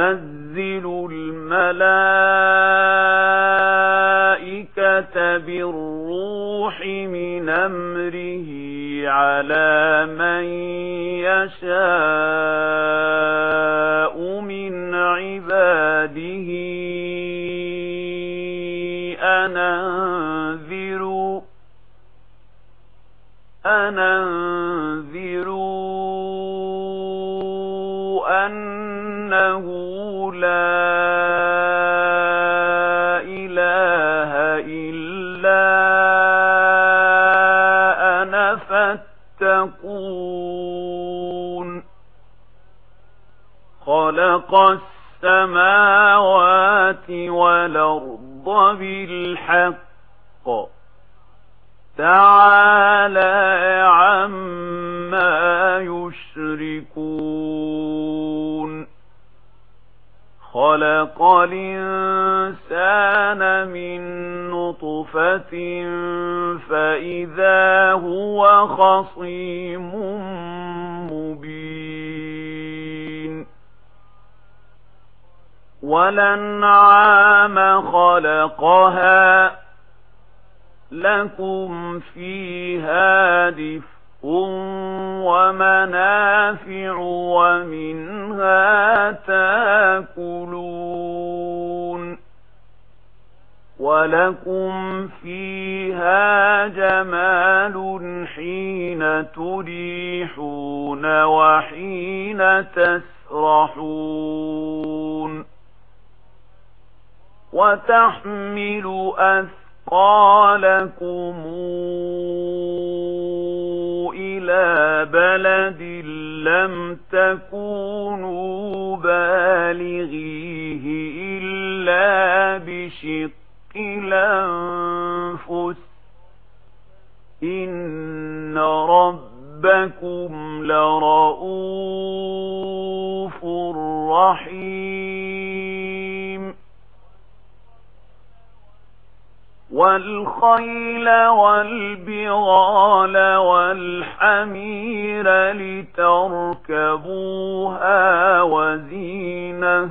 نُنَزِّلُ الملائكة بالروح من أمره على من يشاء من عباده. أنا فاتقون. خلق السماوات والأرض بالحق. تعالى عما يشركون. خلق الإنسان من نطفة فإذا هو خصيم مبين ولنعام خلقها لكم فيها دفء ومنافع ومنها وَلَكُمْ فِيهَا جَمَالٌ حِينَ تُرِيحُونَ وَحِينَ تَسْرَحُونَ وَتَحْمِلُ أَثْقَالَكُمْ إِلَى بَلَدٍ لَّمْ تَكُونُوا بَالِغِيهِ إِلَّا بشط الأنفس إن ربكم لرؤوف رحيم والخيل والبغال والحمير لتركبوها وزينه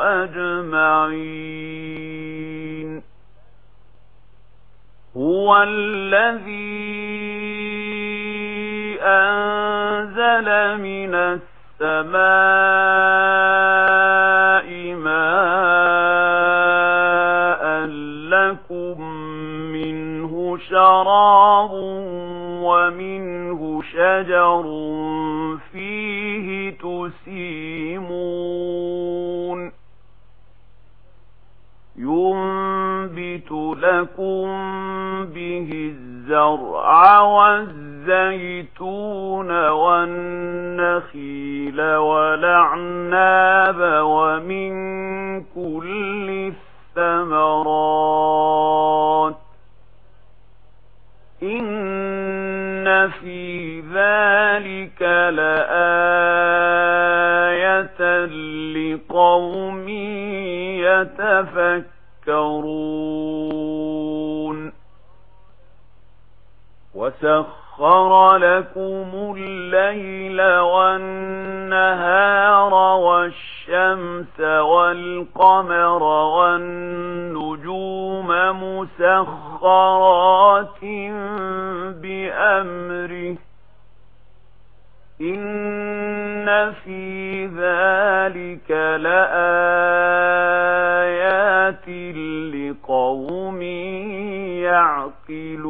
أجمعين. هو الذي أنزل من السماء ماء لكم منه شراب ومنه شجر لكم به الزرع والزيتون والنخيل والعناب ومن كل الثمرات إن في ذلك لآية لقوم يتفكرون سخر لكم الليل والنهار والشمس والقمر والنجوم مسخرات بأمره إن في ذلك لآيات لقوم يعقلون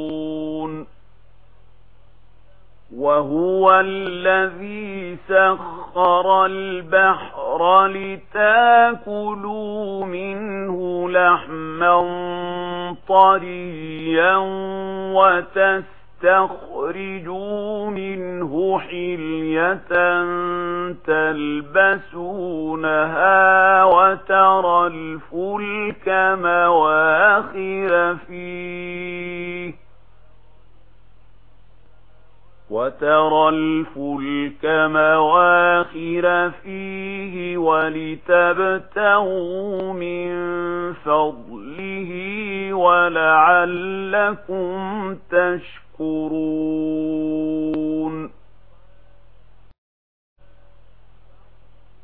وهو الذي سخر البحر لتاكلوا منه لحما طريا وتستخرجوا منه حلية تلبسونها الْفُلْكَ مَوَاخِرَ فِيهِ وَلِتَبْتَغُوا مِنْ فَضْلِهِ وَلَعَلَّكُمْ تَشْكُرُونَ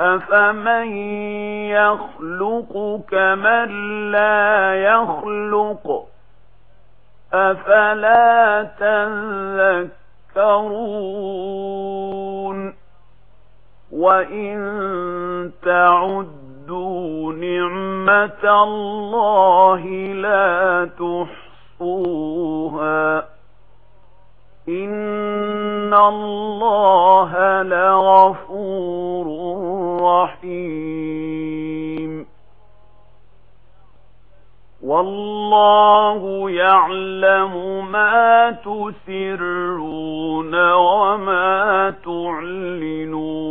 أفمن يخلق كمن لا يخلق أفلا تذكرون وإن تعدوا نعمة الله لا تحصوها إن الله لا الرحيم. والله يعلم ما تسرون وما تعلنون.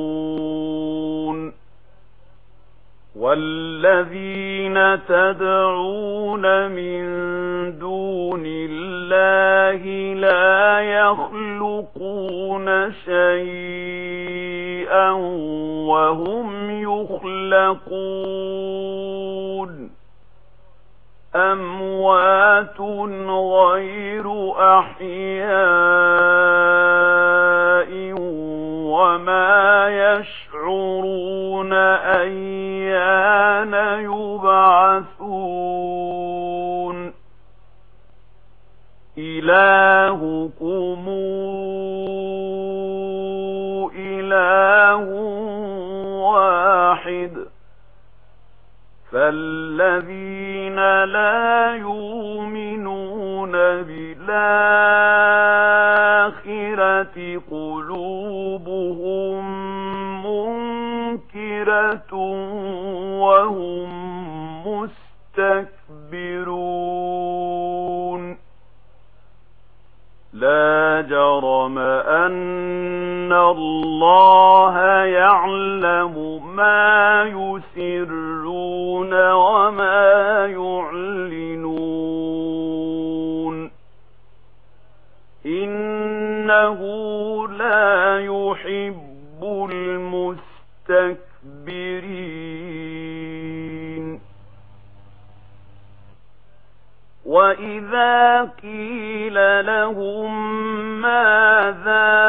والذين تدعون من دون الله لا يخلقون شيئا وهم يخلقون أموات غير أحياء وما يشعرون أيان يبعثون إلهكم فالذين لا يؤمنون بالآخرة قوة يسرون وما يعلنون إنه لا يحب المستكبرين وإذا قيل لهم ماذا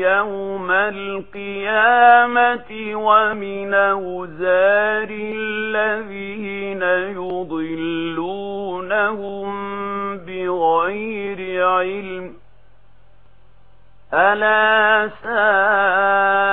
يوم القيامة ومن أوزار الذين يضلونهم بغير علم ألا سائل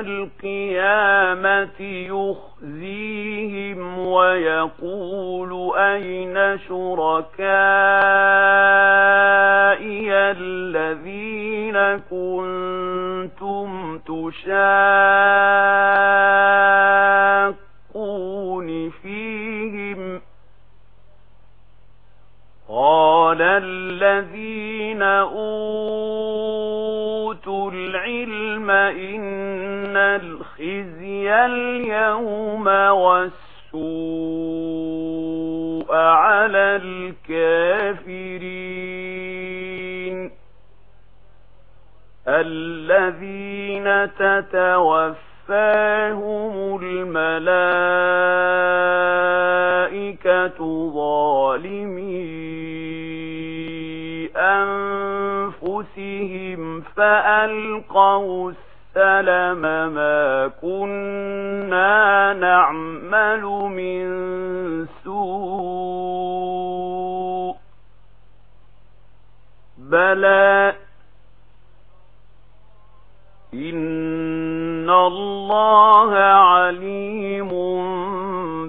الْقِيَامَةِ يُخْزِيهِمْ وَيَقُولُ أَيْنَ شُرَكَائِيَ الَّذِينَ كُنتُمْ تشاهدون اليوم والسوء على الكافرين الذين تتوفاهم الملائكة ظالمي أنفسهم فألقوا سلم ما كنا نعمل من سوء بلى إن الله عليم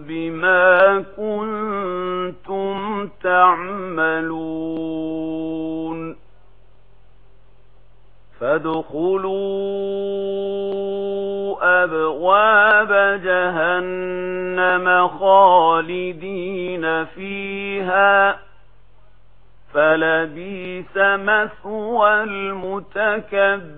بما كنتم تعملون فادخلوا أبواب جهنم خالدين فيها فلبيس مثوى المتكبرين